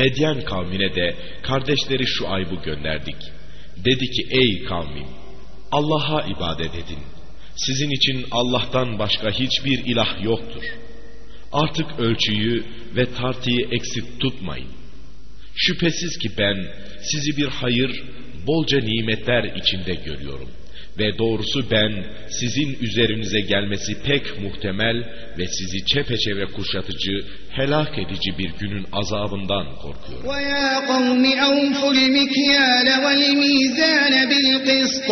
Medyen kavmine de kardeşleri Şuayb'ı gönderdik. Dedi ki ey kavmim Allah'a ibadet edin. Sizin için Allah'tan başka hiçbir ilah yoktur. Artık ölçüyü ve tartıyı eksik tutmayın. Şüphesiz ki ben sizi bir hayır, bolca nimetler içinde görüyorum. Ve doğrusu ben sizin üzerinize gelmesi pek muhtemel ve sizi çepeçevre kuşatıcı, helak edici bir günün azabından korkuyorum. ويا قوم أوفوا المكيال والميزان بالقسط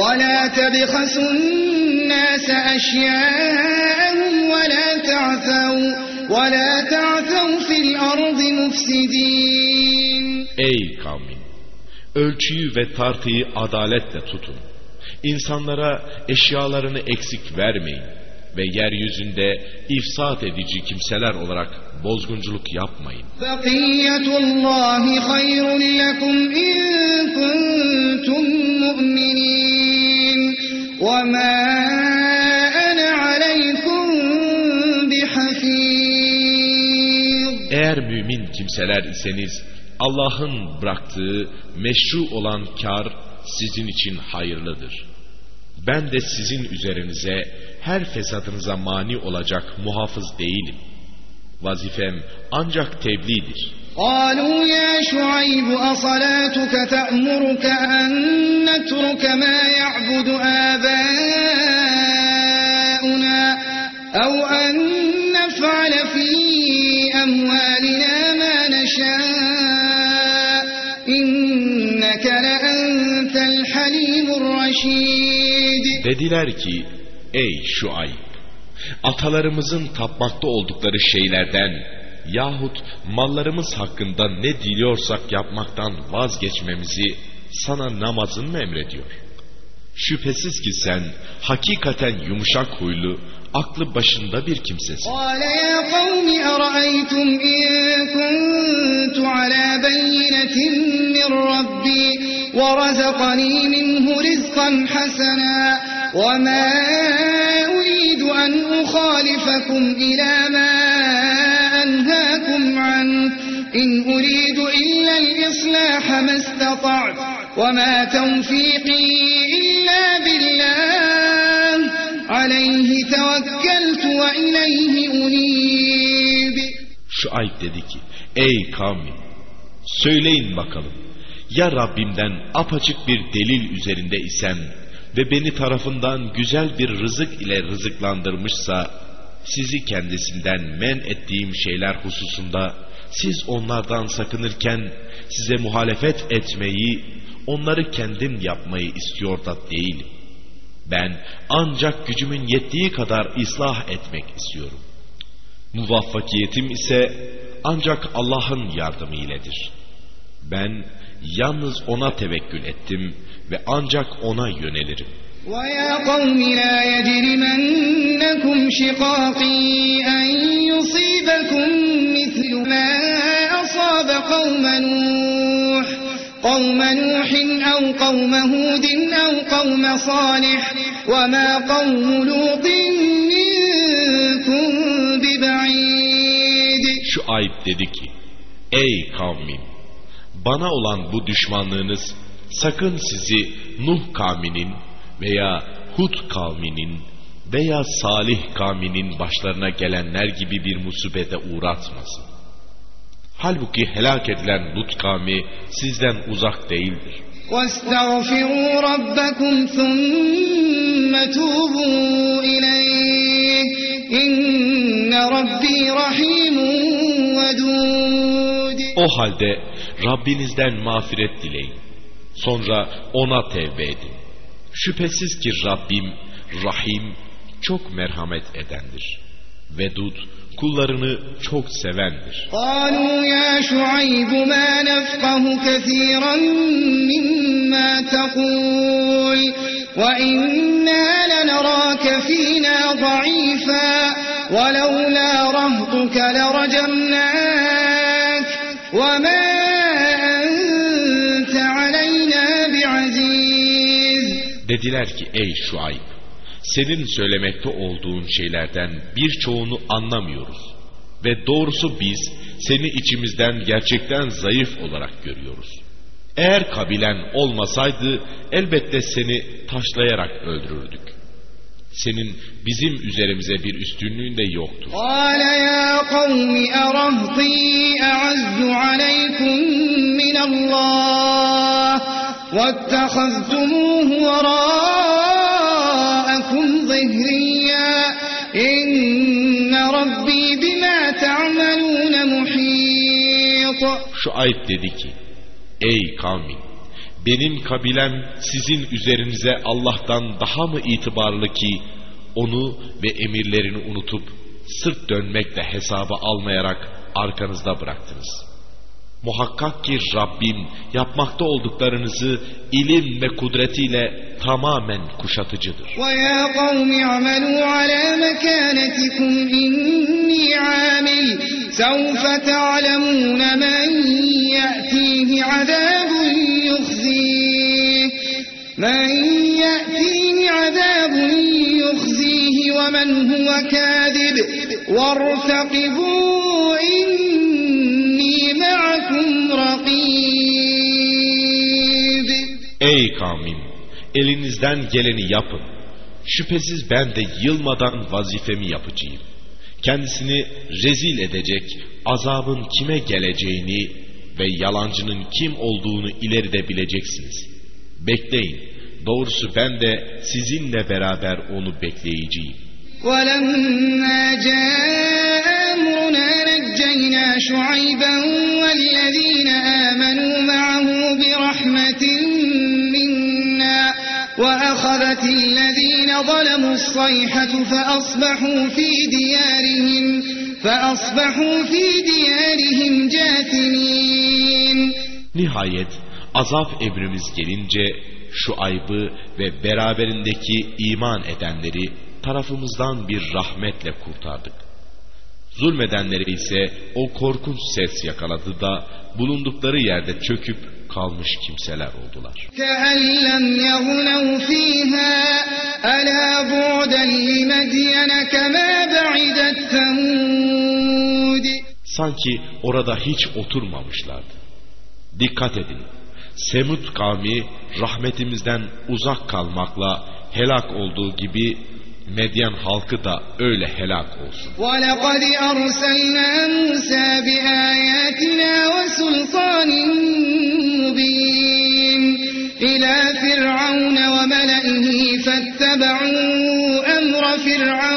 ولا تبخسوا الناس أشياءهم ولا تعثوا ولا تعثوا في الأرض مفسدين Ey kavmim! Ölçüyü ve tartıyı adaletle tutun. İnsanlara eşyalarını eksik vermeyin ve yeryüzünde ifsat edici kimseler olarak bozgunculuk yapmayın. Eğer mümin kimseler iseniz Allah'ın bıraktığı meşru olan kar sizin için hayırlıdır. Ben de sizin üzerinize her fesadınıza mani olacak muhafız değilim. Vazifem ancak tebliğdir. قالوا يا شعيب أصلاتك تأمرك أن نترك ما يعبد آباؤنا أو أن نفعل في أموالنا ما نشاء إنك لأنت الحليم الرشيد Dediler ki ey Şuayb atalarımızın tapmakta oldukları şeylerden yahut mallarımız hakkında ne diliyorsak yapmaktan vazgeçmemizi sana namazın mı emrediyor? Şüphesiz ki sen hakikaten yumuşak huylu, aklı başında bir kimsesin. قال يا قوم أرأيتم إن كنت على بينة من ربي ورزقني منه رزقا حسنا وما أريد أن أخالفكم إلى ما أنهاكم عنه إن أريد إلا الإصلاح ما استطعت وما توفيقي إلا بالله عليه توكلت وإليه أنيب Şuayb dedi ki ey kavmim söyleyin bakalım ya Rabbimden apaçık bir delil üzerinde isem ve beni tarafından güzel bir rızık ile rızıklandırmışsa sizi kendisinden men ettiğim şeyler hususunda siz onlardan sakınırken size muhalefet etmeyi onları kendim yapmayı istiyor da değilim. Ben ancak gücümün yettiği kadar ıslah etmek istiyorum. Muvaffakiyetim ise ancak Allah'ın yardımı iledir. Ben yalnız ona tevekkül ettim ve ancak ona yönelirim. ويا قوم لا يجرمنكم شقاقي أن يصيبكم مثل ما أصاب قوم نوح قوم نوح أو قوم هود أو قوم صالح وما قوم لوط منكم ببعيد Şu ayıp dedi ki, ey kavmim, bana olan bu düşmanlığınız sakın sizi Nuh kavminin veya Hud kavminin veya Salih kavminin başlarına gelenler gibi bir musibete uğratmasın. Halbuki helak edilen Lut kavmi sizden uzak değildir. واستغفروا ربكم ثم توبوا إليه إن ربي رحيم ودود O halde Rabbinizden mağfiret dileyin. Sonra ona tevbe edin. Şüphesiz ki Rabbim Rahim çok merhamet edendir. Vedud kullarını çok sevendir. قالوا يا شعيب ما نفقه كثيرا مما تقول وإنا لنراك فينا ضعيفا ولولا رهطك لرجمناك وما Dediler ki ey Şuayb senin söylemekte olduğun şeylerden birçoğunu anlamıyoruz. Ve doğrusu biz seni içimizden gerçekten zayıf olarak görüyoruz. Eğer kabilen olmasaydı elbette seni taşlayarak öldürürdük. Senin bizim üzerimize bir üstünlüğün de yoktur. قال يا قوم أرهطي أعز عليكم من الله واتخذتموه وراءكم ظهريا إن ربي بما تعملون محيط Şu ayıp dedi ki, ey kavmin, benim kabilem sizin üzerinize Allah'tan daha mı itibarlı ki onu ve emirlerini unutup sırt dönmekle hesaba almayarak arkanızda bıraktınız. Muhakkak ki Rabbim yapmakta olduklarınızı ilim ve kudretiyle tamamen kuşatıcıdır. ويا قوم اعملوا على مكانتكم إني عامل سوف تعلمون من يأتيه عذاب يخزيه من يأتيه عذاب يخزيه ومن هو كاذب وارتقبوا إني Elinizden geleni yapın. Şüphesiz ben de yılmadan vazifemi yapacağım. Kendisini rezil edecek azabın kime geleceğini ve yalancının kim olduğunu ileride bileceksiniz. Bekleyin. Doğrusu ben de sizinle beraber onu bekleyeceğim. ولما جاء أمرنا نجينا شعيبا والذين آمنوا معه برحمة منا وأخذت الذين ظلموا الصيحة فأصبحوا في ديارهم فأصبحوا في ديارهم جاثمين Nihayet azap emrimiz gelince şu aybı ve beraberindeki iman edenleri tarafımızdan bir rahmetle kurtardık. Zulmedenleri ise o korkunç ses yakaladı da bulundukları yerde çöküp kalmış kimseler oldular. Sanki orada hiç oturmamışlardı. Dikkat edin. Semud kavmi rahmetimizden uzak kalmakla helak olduğu gibi Medyen halkı da öyle helak olsun. ولقد أرسلنا موسى بآياتنا وسلطان مبين إلى فرعون وملئه فاتبعوا أمر فرعون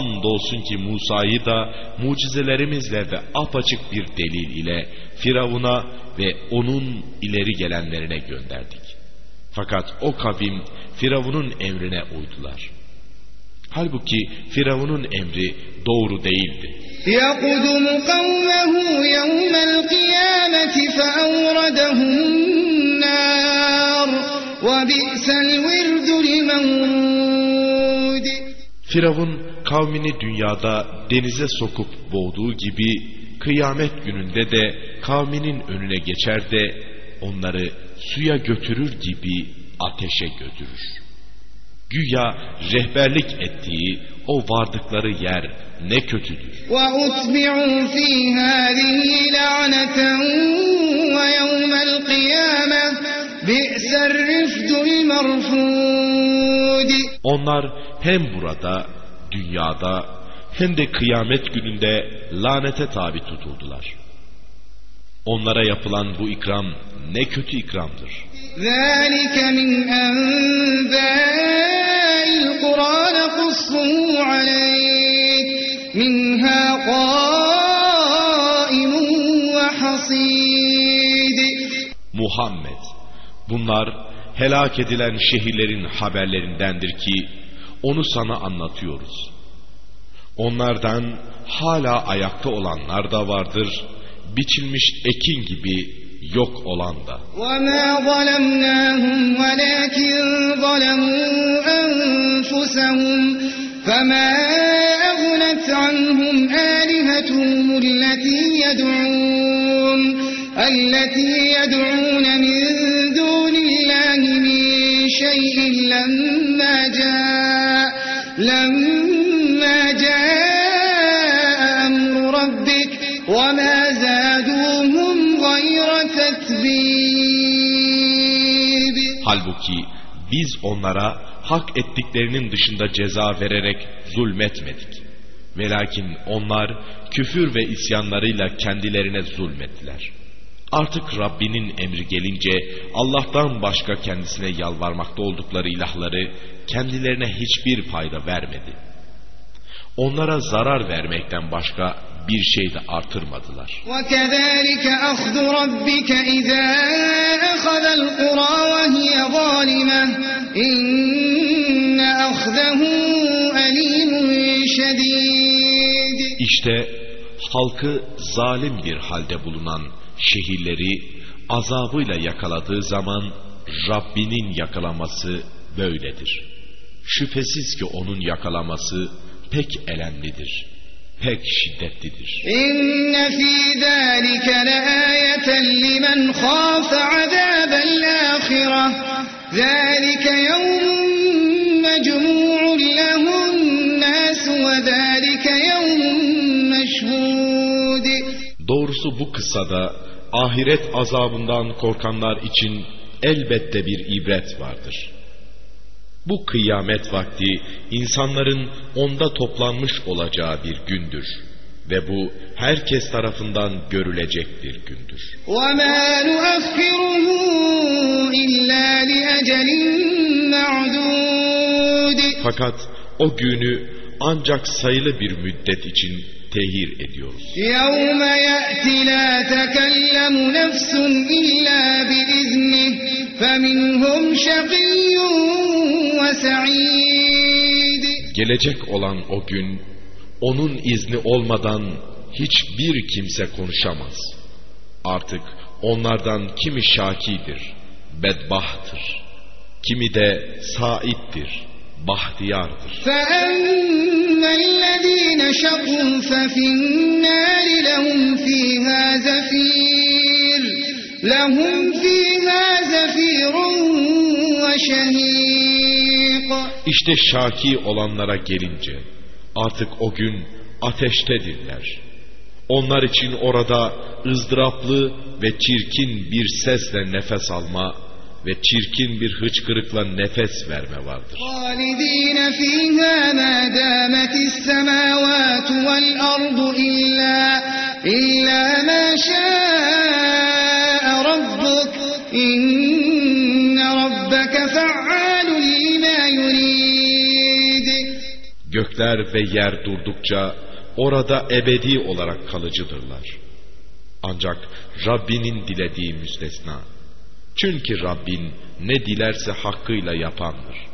Andolsun ki Musa'yı da mucizelerimizle ve apaçık bir delil ile Firavun'a ve onun ileri gelenlerine gönderdik. Fakat o kavim Firavun'un emrine uydular. Halbuki Firavun'un emri doğru değildi. يقدم قومه يوم القيامة فأوردهم النار وبئس الورد المورود Firavun kavmini dünyada denize sokup boğduğu gibi kıyamet gününde de kavminin önüne geçer de onları suya götürür gibi ateşe götürür. Güya rehberlik ettiği o vardıkları yer ne kötüdür. وأتبعوا في هذه لعنة ويوم القيامة بئس الرفد المرفود Onlar hem burada, dünyada hem de kıyamet gününde lanete tabi tutuldular. Onlara yapılan bu ikram ne kötü ikramdır. ذلك من أنباء القرى نقصه عليك منها قائم وحصيد Muhammed, bunlar helak edilen şehirlerin haberlerindendir ki onu sana anlatıyoruz. Onlardan hala ayakta olanlar da vardır, biçilmiş ekin gibi yok olan da. وَمَا ظَلَمْنَاهُمْ وَلَكِنْ ظَلَمُوا أَنفُسَهُمْ فَمَا أَغْنَتْ عَنْهُمْ آلِهَتُهُمُ الَّتِي يَدْعُونَ الَّتِي يَدْعُونَ مِنْ دُونِ اللَّهِ مِنْ شَيْءٍ لَمَّا جَاءَ لَمَّا جَاءَ أَمْرُ رَبِّكَ وَمَا زَادُوهُمْ غَيْرَ تَتْبِيبٍ Halbuki biz onlara hak ettiklerinin dışında ceza vererek zulmetmedik. Velakin onlar küfür ve isyanlarıyla kendilerine zulmettiler. Artık Rabbinin emri gelince Allah'tan başka kendisine yalvarmakta oldukları ilahları kendilerine hiçbir fayda vermedi. Onlara zarar vermekten başka bir şey de artırmadılar. وكذلك أخذ ربك إذا أخذ القرى وهي ظالمة إن أخذه أليم شديد İşte halkı zalim bir halde bulunan şehirleri azabıyla yakaladığı zaman Rabbinin yakalaması böyledir. Şüphesiz ki onun yakalaması pek elemlidir, pek şiddetlidir. İnne fî zâlike leâyeten limen khâfe azâbel âkhireh. Zâlike yevmun mecmû'un lehun nâsu ve zâlike yevmun. Doğrusu bu kısada ahiret azabından korkanlar için elbette bir ibret vardır.'' Bu kıyamet vakti insanların onda toplanmış olacağı bir gündür ve bu herkes tarafından görülecek bir gündür. وما نؤخره إلا لأجل معدود Fakat o günü ancak sayılı bir müddet için tehir ediyoruz. يوم يأتي لا تكلم نفس إلا بإذنه فمنهم شقي وسعيد Gelecek olan o gün onun izni olmadan hiçbir kimse konuşamaz. Artık onlardan kimi şakidir, bedbahtır, kimi de saittir, bahtiyardır. فأما الذين شقوا ففي النار لهم فيها زفير لهم فيها زفير وشهيق İşte şaki olanlara gelince artık o gün ateştedirler. Onlar için orada ızdıraplı ve çirkin bir sesle nefes alma ve çirkin bir hıçkırıkla nefes verme vardır. Gökler ve yer durdukça orada ebedi olarak kalıcıdırlar. Ancak Rabbinin dilediği müstesna. Çünkü Rabbin ne dilerse hakkıyla yapandır.